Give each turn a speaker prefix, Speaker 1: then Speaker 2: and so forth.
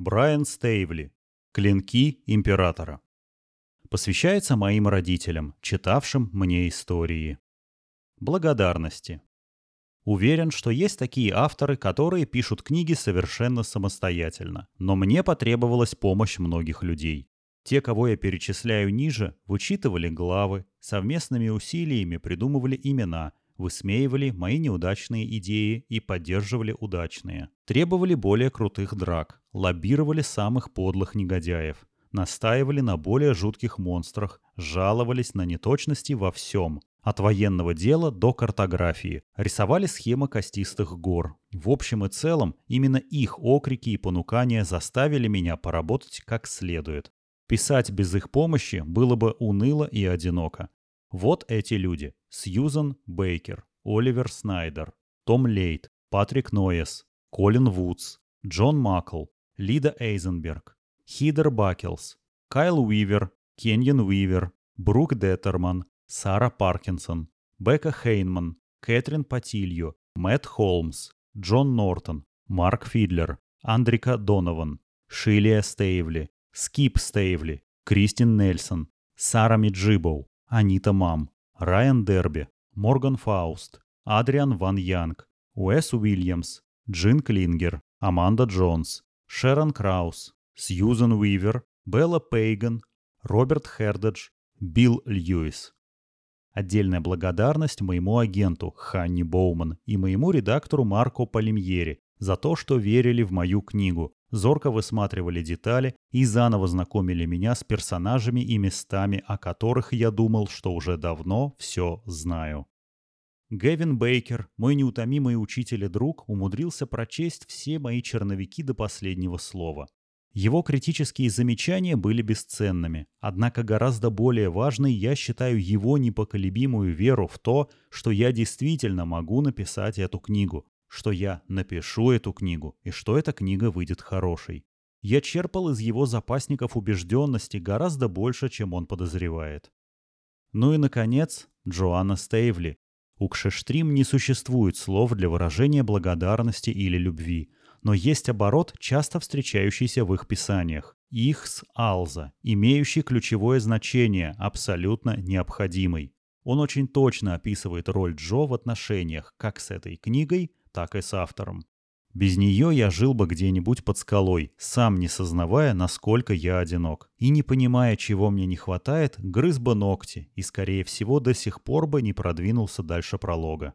Speaker 1: Брайан Стейвли. Клинки императора. Посвящается моим родителям, читавшим мне истории. Благодарности. Уверен, что есть такие авторы, которые пишут книги совершенно самостоятельно, но мне потребовалась помощь многих людей. Те, кого я перечисляю ниже, вычитывали главы, совместными усилиями придумывали имена, высмеивали мои неудачные идеи и поддерживали удачные. Требовали более крутых драк, лоббировали самых подлых негодяев, настаивали на более жутких монстрах, жаловались на неточности во всем, от военного дела до картографии, рисовали схемы костистых гор. В общем и целом, именно их окрики и понукания заставили меня поработать как следует. Писать без их помощи было бы уныло и одиноко. Вот эти люди. Сьюзан Бейкер, Оливер Снайдер, Том Лейт, Патрик Ноэс, Колин Вудс, Джон Макл, Лида Эйзенберг, Хидер Бакелс, Кайл Уивер, Кеньен Уивер, Брук Деттерман, Сара Паркинсон, Бека Хейнман, Кэтрин Патильо, Мэтт Холмс, Джон Нортон, Марк Фидлер, Андрика Донован, Шилия Стейвли, Скип Стейвли, Кристин Нельсон, Сара Миджибоу, Анита Мам, Райан Дерби, Морган Фауст, Адриан Ван Янг, Уэс Уильямс, Джин Клингер, Аманда Джонс, Шерон Краус, Сьюзен Уивер, Белла Пейган, Роберт Хердедж, Билл Льюис. Отдельная благодарность моему агенту Ханни Боуман и моему редактору Марко Палимьери за то, что верили в мою книгу, зорко высматривали детали и заново знакомили меня с персонажами и местами, о которых я думал, что уже давно все знаю. Гэвин Бейкер, мой неутомимый учитель и друг, умудрился прочесть все мои черновики до последнего слова. Его критические замечания были бесценными, однако гораздо более важной я считаю его непоколебимую веру в то, что я действительно могу написать эту книгу, что я напишу эту книгу и что эта книга выйдет хорошей. Я черпал из его запасников убежденности гораздо больше, чем он подозревает. Ну и, наконец, Джоанна Стейвли. У Кшештрим не существует слов для выражения благодарности или любви, но есть оборот, часто встречающийся в их писаниях. Ихс алза, имеющий ключевое значение, абсолютно необходимый. Он очень точно описывает роль Джо в отношениях как с этой книгой, так и с автором. Без нее я жил бы где-нибудь под скалой, сам не сознавая, насколько я одинок. И не понимая, чего мне не хватает, грыз бы ногти и, скорее всего, до сих пор бы не продвинулся дальше пролога.